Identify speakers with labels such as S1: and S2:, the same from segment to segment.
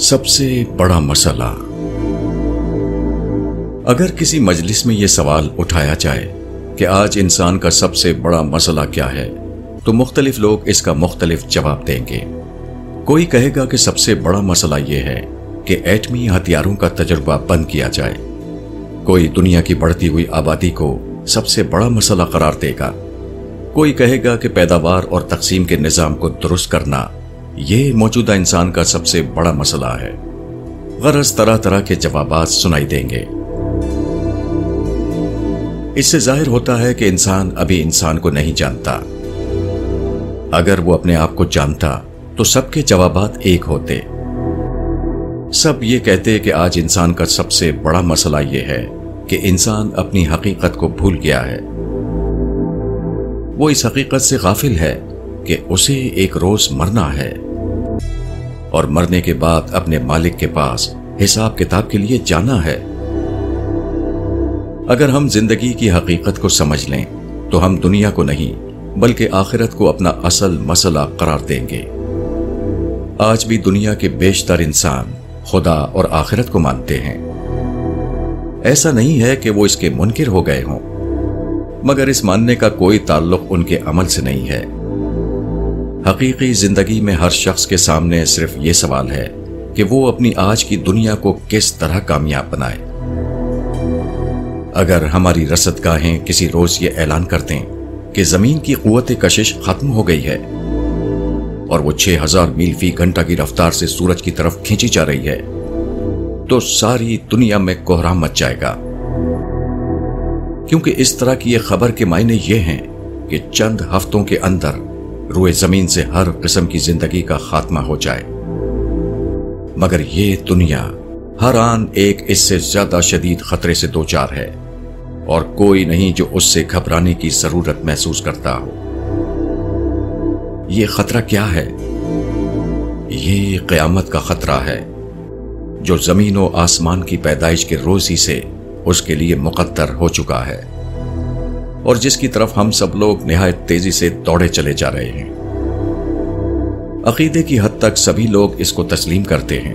S1: سب سے بڑا مسئلہ۔ اگر کسی مجلس میں یہ سوال اٹھایا جائے کہ آج انسان کا سب سے بڑا مسئلہ کیا ہے، تو مختلف لوگ اس کا مختلف جواب دیں گے۔ کوئی کہے گا کہ سب سے بڑا مسئلہ یہ ہے کہ ایٹمی ہتھیاروں کا تجربہ بند کیا جائے۔ کوئی دنیا کی بڑھتی ہوئی آبادی کو سب سے بڑا مسئلہ قرار دے گا۔ کوئی کہے گا کہ پیداوار اور تقسیم کے نظام کو درست کرنا یہ موجودہ انسان کا سب سے بڑا مسئلہ ہے۔ غرض طرح طرح کے جوابات سنائی دیں گے۔ اس سے ظاہر ہوتا ہے کہ انسان ابھی انسان کو نہیں جانتا۔ اگر وہ اپنے آپ کو جانتا تو سب کے جوابات ایک ہوتے۔ سب یہ کہتے کہ آج انسان کا سب سے بڑا مسئلہ یہ ہے کہ انسان اپنی حقیقت کو بھول گیا ہے۔ وہ اس حقیقت سے غافل ہے کہ اسے ایک روز مرنا ہے۔ اور مرنے کے بعد اپنے مالک کے پاس حساب کتاب کے لیے جانا ہے۔ اگر ہم زندگی کی حقیقت کو سمجھ لیں، تو ہم دنیا کو نہیں، بلکہ آخرت کو اپنا اصل مسئلہ قرار دیں گے۔ آج بھی دنیا کے بیشتر انسان خدا اور آخرت کو مانتے ہیں۔ ایسا نہیں ہے کہ وہ اس کے منکر ہو گئے ہوں، مگر اس ماننے کا کوئی تعلق ان کے عمل سے نہیں ہے۔ حقیقی زندگی میں ہر شخص کے سامنے صرف یہ سوال ہے کہ وہ اپنی آج کی دنیا کو کس طرح کامیاب بنائے۔ اگر ہماری رسد گاہیں کسی روز یہ اعلان کر دیں کہ زمین کی قوت کشش ختم ہو گئی ہے اور وہ چھ ہزار میل فی گھنٹہ کی رفتار سے سورج کی طرف کھینچی جا رہی ہے، تو ساری دنیا میں کوہرام مچ جائے گا۔ کیونکہ اس طرح کی یہ خبر کے معنی یہ ہیں کہ چند ہفتوں کے اندر روئے زمین سے ہر قسم کی زندگی کا خاتمہ ہو جائے۔ مگر یہ دنیا، ہر آن ایک اس سے زیادہ شدید خطرے سے دو چار ہے، اور کوئی نہیں جو اس سے گھبرانے کی ضرورت محسوس کرتا ہو۔ یہ خطرہ کیا ہے؟ یہ قیامت کا خطرہ ہے، جو زمین و آسمان کی پیدائش کے روزی سے اس کے لیے مقدر ہو چکا ہے۔ اور جس کی طرف ہم سب لوگ نہایت تیزی سے دوڑے چلے جا رہے ہیں۔ عقیدے کی حد تک سبھی لوگ اس کو تسلیم کرتے ہیں۔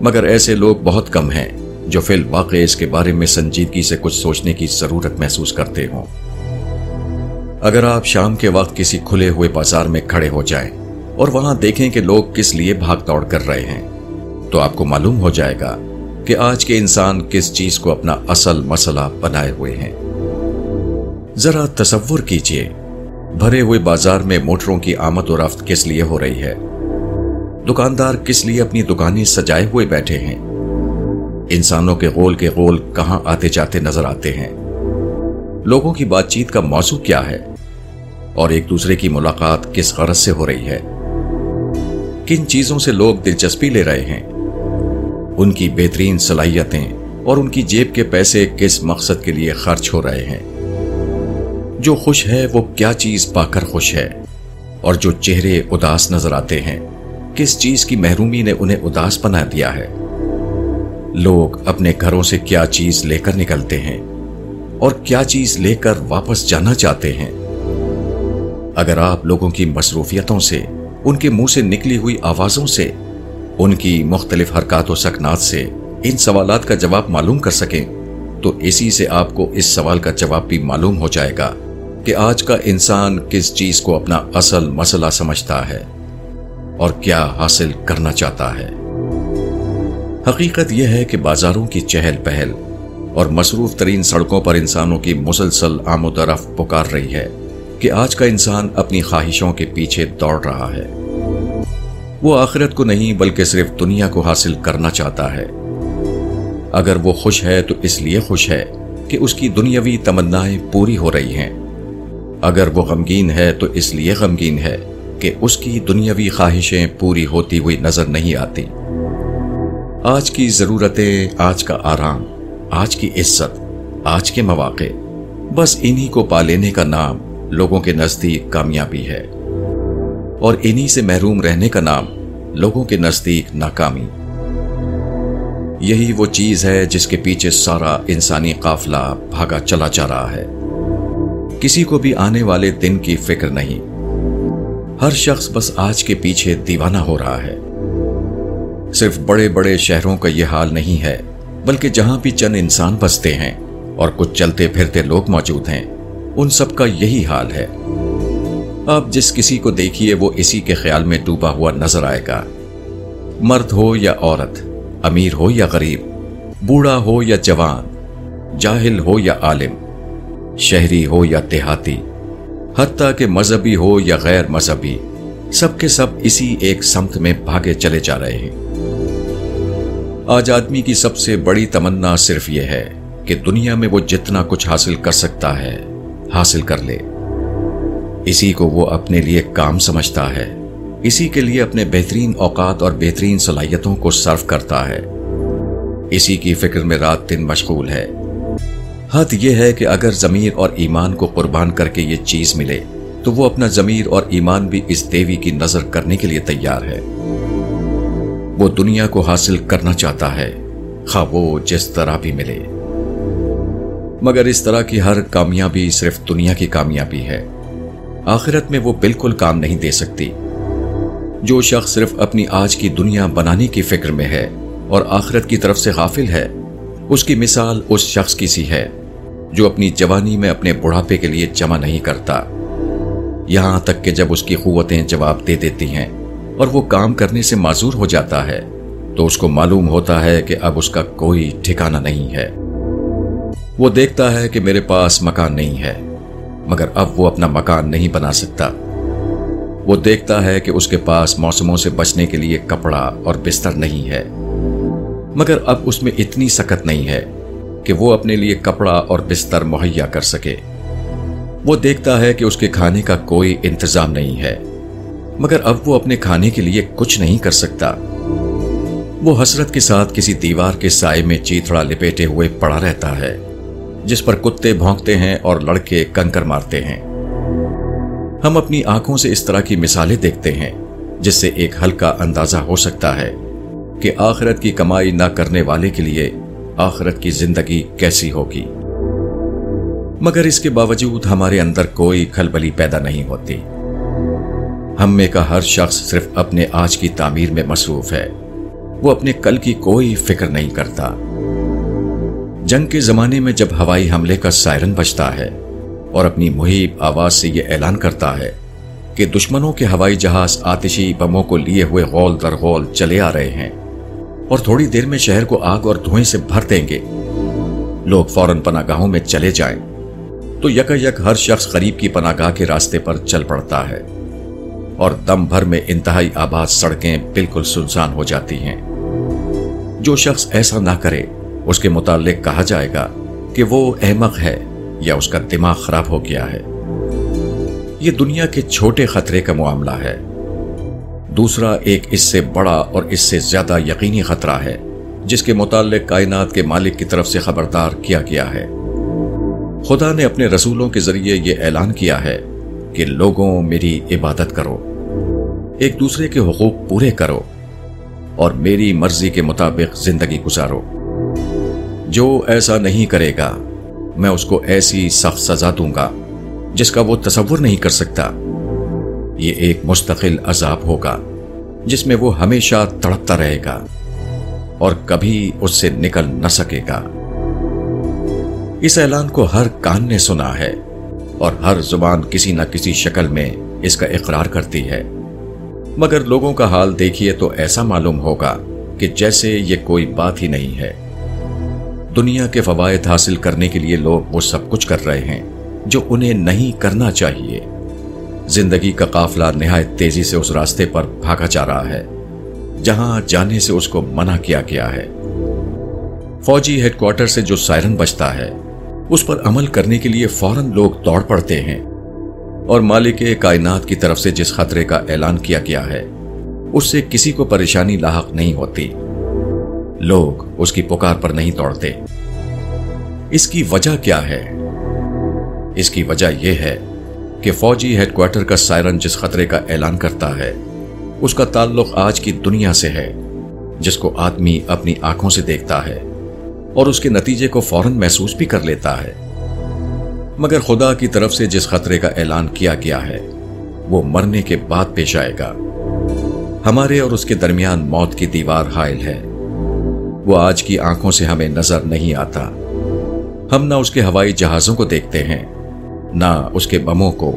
S1: مگر ایسے لوگ بہت کم ہیں جو فی الواقع اس کے بارے میں سنجیدگی سے کچھ سوچنے کی ضرورت محسوس کرتے ہوں۔ اگر آپ شام کے وقت کسی کھلے ہوئے بازار میں کھڑے ہو جائیں اور وہاں دیکھیں کہ لوگ کس لیے بھاگ دوڑ کر رہے ہیں، تو آپ کو معلوم ہو جائے گا کہ آج کے انسان کس چیز کو اپنا اصل مسئلہ بنائے ہوئے ہیں۔ ذرا تصور کیجیے، بھرے ہوئے بازار میں موٹروں کی آمد و رفت کس لیے ہو رہی ہے؟ دکاندار کس لیے اپنی دکانیں سجائے ہوئے بیٹھے ہیں؟ انسانوں کے غول کے غول کہاں آتے جاتے نظر آتے ہیں؟ لوگوں کی بات چیت کا موضوع کیا ہے؟ اور ایک دوسرے کی ملاقات کس غرض سے ہو رہی ہے؟ کن چیزوں سے لوگ دلچسپی لے رہے ہیں؟ ان کی بہترین صلاحیتیں اور ان کی جیب کے پیسے کس مقصد کے لیے خرچ ہو رہے ہیں؟ جو خوش ہے وہ کیا چیز پا کر خوش ہے؟ اور جو چہرے اداس نظر آتے ہیں، کس چیز کی محرومی نے انہیں اداس بنا دیا ہے؟ لوگ اپنے گھروں سے کیا چیز لے کر نکلتے ہیں اور کیا چیز لے کر واپس جانا چاہتے ہیں؟ اگر آپ لوگوں کی مصروفیتوں سے، ان کے منہ سے نکلی ہوئی آوازوں سے، ان کی مختلف حرکات و سکنات سے ان سوالات کا جواب معلوم کر سکیں، تو اسی سے آپ کو اس سوال کا جواب بھی معلوم ہو جائے گا۔ کہ آج کا انسان کس چیز کو اپنا اصل مسئلہ سمجھتا ہے اور کیا حاصل کرنا چاہتا ہے۔ حقیقت یہ ہے کہ بازاروں کی چہل پہل اور مصروف ترین سڑکوں پر انسانوں کی مسلسل آمد و رفت پکار رہی ہے کہ آج کا انسان اپنی خواہشوں کے پیچھے دوڑ رہا ہے۔ وہ آخرت کو نہیں بلکہ صرف دنیا کو حاصل کرنا چاہتا ہے۔ اگر وہ خوش ہے تو اس لیے خوش ہے کہ اس کی دنیاوی تمنائیں پوری ہو رہی ہیں۔ اگر وہ غمگین ہے تو اس لیے غمگین ہے کہ اس کی دنیاوی خواہشیں پوری ہوتی ہوئی نظر نہیں آتی۔ آج کی ضرورتیں، آج کا آرام، آج کی عزت، آج کے مواقع، بس انہی کو پا لینے کا نام لوگوں کے نزدیک کامیابی ہے۔ اور انہی سے محروم رہنے کا نام لوگوں کے نزدیک ناکامی۔ یہی وہ چیز ہے جس کے پیچھے سارا انسانی قافلہ بھاگا چلا جا رہا ہے۔ کسی کو بھی آنے والے دن کی فکر نہیں۔ ہر شخص بس آج کے پیچھے دیوانہ ہو رہا ہے۔ صرف بڑے بڑے شہروں کا یہ حال نہیں ہے، بلکہ جہاں بھی چند انسان بستے ہیں اور کچھ چلتے پھرتے لوگ موجود ہیں، ان سب کا یہی حال ہے۔ آپ جس کسی کو دیکھیے وہ اسی کے خیال میں ڈوبا ہوا نظر آئے گا۔ مرد ہو یا عورت، امیر ہو یا غریب، بوڑھا ہو یا جوان، جاہل ہو یا عالم۔ شہری ہو یا دیہاتی، حتیٰ کہ مذہبی ہو یا غیر مذہبی، سب کے سب اسی ایک سمت میں بھاگے چلے جا رہے ہیں۔ آج آدمی کی سب سے بڑی تمنا صرف یہ ہے کہ دنیا میں وہ جتنا کچھ حاصل کر سکتا ہے، حاصل کر لے۔ اسی کو وہ اپنے لیے کام سمجھتا ہے، اسی کے لیے اپنے بہترین اوقات اور بہترین صلاحیتوں کو صرف کرتا ہے۔ اسی کی فکر میں رات دن مشغول ہے۔ حد یہ ہے کہ اگر ضمیر اور ایمان کو قربان کر کے یہ چیز ملے، تو وہ اپنا ضمیر اور ایمان بھی اس دیوی کی نظر کرنے کے لیے تیار ہے۔ وہ دنیا کو حاصل کرنا چاہتا ہے، خواہ وہ جس طرح بھی ملے۔ مگر اس طرح کی ہر کامیابی صرف دنیا کی کامیابی ہے۔ آخرت میں وہ بالکل کام نہیں دے سکتی۔ جو شخص صرف اپنی آج کی دنیا بنانے کی فکر میں ہے اور آخرت کی طرف سے غافل ہے، اس کی مثال اس شخص کی سی ہے۔ جو اپنی جوانی میں اپنے بڑھاپے کے لیے جمع نہیں کرتا۔ یہاں تک کہ جب اس کی قوتیں جواب دے دیتی ہیں اور وہ کام کرنے سے معذور ہو جاتا ہے، تو اس کو معلوم ہوتا ہے کہ اب اس کا کوئی ٹھکانہ نہیں ہے۔ وہ دیکھتا ہے کہ میرے پاس مکان نہیں ہے، مگر اب وہ اپنا مکان نہیں بنا سکتا۔ وہ دیکھتا ہے کہ اس کے پاس موسموں سے بچنے کے لیے کپڑا اور بستر نہیں ہے، مگر اب اس میں اتنی سکت نہیں ہے۔ کہ وہ اپنے لیے کپڑا اور بستر مہیا کر سکے۔ وہ دیکھتا ہے کہ اس کے کھانے کا کوئی انتظام نہیں ہے، مگر اب وہ اپنے کھانے کے لیے کچھ نہیں کر سکتا۔ وہ حسرت کے ساتھ کسی دیوار کے سائے میں چیتڑا لپیٹے ہوئے پڑا رہتا ہے، جس پر کتے بھونکتے ہیں اور لڑکے کنکر مارتے ہیں۔ ہم اپنی آنکھوں سے اس طرح کی مثالیں دیکھتے ہیں، جس سے ایک ہلکا اندازہ ہو سکتا ہے کہ آخرت کی کمائی نہ کرنے والے کے لیے آخرت کی زندگی کیسی ہوگی؟ مگر اس کے باوجود ہمارے اندر کوئی کھلبلی پیدا نہیں ہوتی۔ ہم میں کا ہر شخص صرف اپنے آج کی تعمیر میں مصروف ہے۔ وہ اپنے کل کی کوئی فکر نہیں کرتا۔ جنگ کے زمانے میں جب ہوائی حملے کا سائرن بچتا ہے اور اپنی محیب آواز سے یہ اعلان کرتا ہے کہ دشمنوں کے ہوائی جہاز آتشی بموں کو لیے ہوئے غول در غول چلے آ رہے ہیں اور تھوڑی دیر میں شہر کو آگ اور دھوئیں سے بھر دیں گے۔ لوگ فوراً پناہ گاہوں میں چلے جائیں۔ تو یک یک ہر شخص قریب کی پناہ گاہ کے راستے پر چل پڑتا ہے۔ اور دم بھر میں انتہائی آباد سڑکیں بالکل سنسان ہو جاتی ہیں۔ جو شخص ایسا نہ کرے، اس کے متعلق کہا جائے گا کہ وہ احمق ہے یا اس کا دماغ خراب ہو گیا ہے۔ یہ دنیا کے چھوٹے خطرے کا معاملہ ہے۔ دوسرا ایک اس سے بڑا اور اس سے زیادہ یقینی خطرہ ہے، جس کے متعلق کائنات کے مالک کی طرف سے خبردار کیا گیا ہے۔ خدا نے اپنے رسولوں کے ذریعے یہ اعلان کیا ہے کہ لوگوں، میری عبادت کرو۔ ایک دوسرے کے حقوق پورے کرو اور میری مرضی کے مطابق زندگی گزارو۔ جو ایسا نہیں کرے گا، میں اس کو ایسی سخت سزا دوں گا، جس کا وہ تصور نہیں کر سکتا۔ یہ ایک مستقل عذاب ہوگا۔ جس میں وہ ہمیشہ تڑپتا رہے گا اور کبھی اس سے نکل نہ سکے گا۔ اس اعلان کو ہر کان نے سنا ہے اور ہر زبان کسی نہ کسی شکل میں اس کا اقرار کرتی ہے۔ مگر لوگوں کا حال دیکھیے تو ایسا معلوم ہوگا کہ جیسے یہ کوئی بات ہی نہیں ہے۔ دنیا کے فوائد حاصل کرنے کے لیے لوگ وہ سب کچھ کر رہے ہیں جو انہیں نہیں کرنا چاہیے۔ زندگی کا قافلہ نہایت تیزی سے اس راستے پر بھاگا جا رہا ہے، جہاں جانے سے اس کو منع کیا گیا ہے۔ فوجی ہیڈ کوارٹر سے جو سائرن بچتا ہے، اس پر عمل کرنے کے لیے فوراً لوگ دوڑ پڑتے ہیں۔ اور مالک کائنات کی طرف سے جس خطرے کا اعلان کیا گیا ہے، اس سے کسی کو پریشانی لاحق نہیں ہوتی۔ لوگ اس کی پکار پر نہیں دوڑتے۔ اس کی وجہ کیا ہے؟ اس کی وجہ یہ ہے کہ فوجی ہیڈ کوارٹر کا سائرن جس خطرے کا اعلان کرتا ہے، اس کا تعلق آج کی دنیا سے ہے، جس کو آدمی اپنی آنکھوں سے دیکھتا ہے اور اس کے نتیجے کو فوراً محسوس بھی کر لیتا ہے۔ مگر خدا کی طرف سے جس خطرے کا اعلان کیا گیا ہے، وہ مرنے کے بعد پیش آئے گا۔ ہمارے اور اس کے درمیان موت کی دیوار حائل ہے۔ وہ آج کی آنکھوں سے ہمیں نظر نہیں آتا۔ ہم نہ اس کے ہوائی جہازوں کو دیکھتے ہیں۔ نہ اس کے بموں کو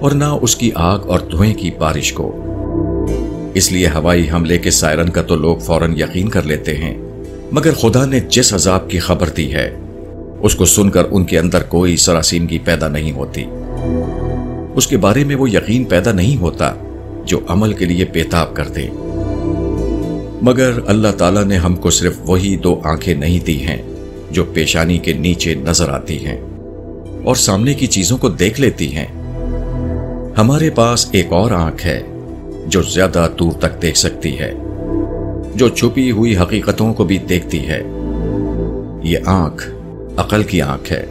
S1: اور نہ اس کی آگ اور دھوئیں کی بارش کو۔ اس لیے ہوائی حملے کے سائرن کا تو لوگ فوراً یقین کر لیتے ہیں، مگر خدا نے جس عذاب کی خبر دی ہے، اس کو سن کر ان کے اندر کوئی سراسیمگی پیدا نہیں ہوتی۔ اس کے بارے میں وہ یقین پیدا نہیں ہوتا جو عمل کے لیے پیتاب کر دے۔ مگر اللہ تعالیٰ نے ہم کو صرف وہی دو آنکھیں نہیں دی ہیں جو پیشانی کے نیچے نظر آتی ہیں۔ اور سامنے کی چیزوں کو دیکھ لیتی ہیں۔ ہمارے پاس ایک اور آنکھ ہے جو زیادہ دور تک دیکھ سکتی ہے، جو چھپی ہوئی حقیقتوں کو بھی دیکھتی ہے۔ یہ آنکھ عقل کی آنکھ ہے۔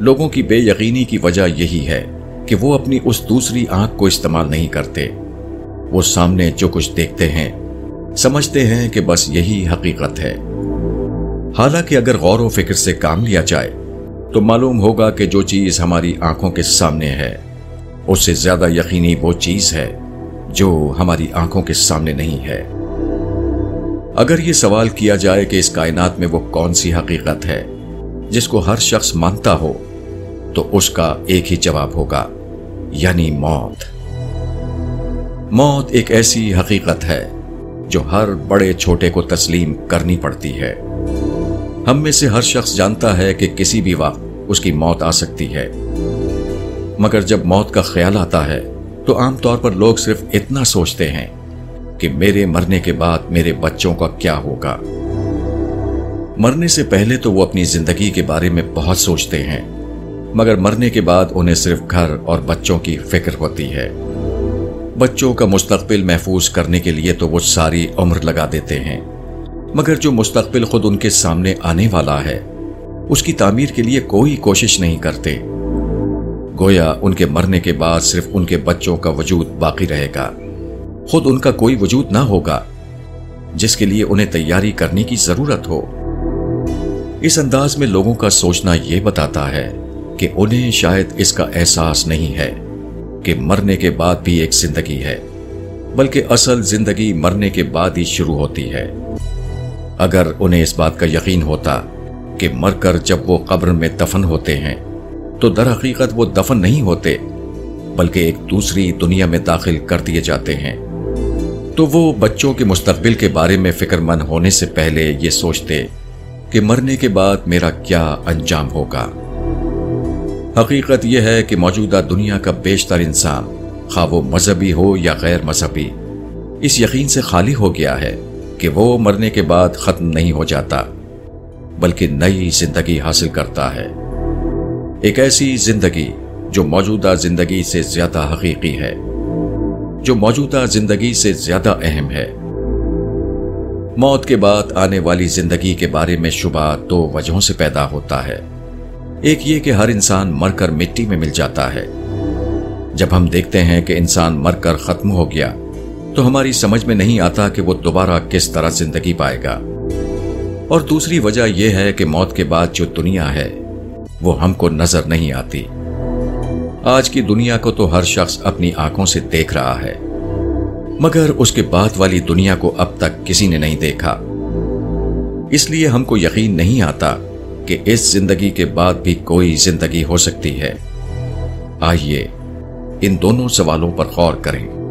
S1: لوگوں کی بے یقینی کی وجہ یہی ہے کہ وہ اپنی اس دوسری آنکھ کو استعمال نہیں کرتے۔ وہ سامنے جو کچھ دیکھتے ہیں، سمجھتے ہیں کہ بس یہی حقیقت ہے۔ حالانکہ اگر غور و فکر سے کام لیا جائے تو معلوم ہوگا کہ جو چیز ہماری آنکھوں کے سامنے ہے، اس سے زیادہ یقینی وہ چیز ہے جو ہماری آنکھوں کے سامنے نہیں ہے۔ اگر یہ سوال کیا جائے کہ اس کائنات میں وہ کون سی حقیقت ہے جس کو ہر شخص مانتا ہو، تو اس کا ایک ہی جواب ہوگا یعنی موت۔ موت ایک ایسی حقیقت ہے جو ہر بڑے چھوٹے کو تسلیم کرنی پڑتی ہے۔ ہم میں سے ہر شخص جانتا ہے کہ کسی بھی وقت اس کی موت آ سکتی ہے۔ مگر جب موت کا خیال آتا ہے، تو عام طور پر لوگ صرف اتنا سوچتے ہیں کہ میرے مرنے کے بعد میرے بچوں کا کیا ہوگا۔ مرنے سے پہلے تو وہ اپنی زندگی کے بارے میں بہت سوچتے ہیں، مگر مرنے کے بعد انہیں صرف گھر اور بچوں کی فکر ہوتی ہے۔ بچوں کا مستقبل محفوظ کرنے کے لیے تو وہ ساری عمر لگا دیتے ہیں۔ مگر جو مستقبل خود ان کے سامنے آنے والا ہے، اس کی تعمیر کے لیے کوئی کوشش نہیں کرتے۔ گویا ان کے مرنے کے بعد صرف ان کے بچوں کا وجود باقی رہے گا۔ خود ان کا کوئی وجود نہ ہوگا، جس کے لیے انہیں تیاری کرنے کی ضرورت ہو۔ اس انداز میں لوگوں کا سوچنا یہ بتاتا ہے کہ انہیں شاید اس کا احساس نہیں ہے کہ مرنے کے بعد بھی ایک زندگی ہے، بلکہ اصل زندگی مرنے کے بعد ہی شروع ہوتی ہے۔ اگر انہیں اس بات کا یقین ہوتا کہ مر کر جب وہ قبر میں دفن ہوتے ہیں، تو در حقیقت وہ دفن نہیں ہوتے، بلکہ ایک دوسری دنیا میں داخل کر دیے جاتے ہیں۔ تو وہ بچوں کے مستقبل کے بارے میں فکر مند ہونے سے پہلے یہ سوچتے کہ مرنے کے بعد میرا کیا انجام ہوگا۔ حقیقت یہ ہے کہ موجودہ دنیا کا بیشتر انسان، خواہ وہ مذہبی ہو یا غیر مذہبی، اس یقین سے خالی ہو گیا ہے۔ کہ وہ مرنے کے بعد ختم نہیں ہو جاتا، بلکہ نئی زندگی حاصل کرتا ہے۔ ایک ایسی زندگی جو موجودہ زندگی سے زیادہ حقیقی ہے، جو موجودہ زندگی سے زیادہ اہم ہے۔ موت کے بعد آنے والی زندگی کے بارے میں شبہ دو وجہوں سے پیدا ہوتا ہے۔ ایک یہ کہ ہر انسان مر کر مٹی میں مل جاتا ہے۔ جب ہم دیکھتے ہیں کہ انسان مر کر ختم ہو گیا تو ہماری سمجھ میں نہیں آتا کہ وہ دوبارہ کس طرح زندگی پائے گا۔ اور دوسری وجہ یہ ہے کہ موت کے بعد جو دنیا ہے، وہ ہم کو نظر نہیں آتی۔ آج کی دنیا کو تو ہر شخص اپنی آنکھوں سے دیکھ رہا ہے۔ مگر اس کے بعد والی دنیا کو اب تک کسی نے نہیں دیکھا۔ اس لیے ہم کو یقین نہیں آتا کہ اس زندگی کے بعد بھی کوئی زندگی ہو سکتی ہے۔ آئیے ان دونوں سوالوں پر غور کریں۔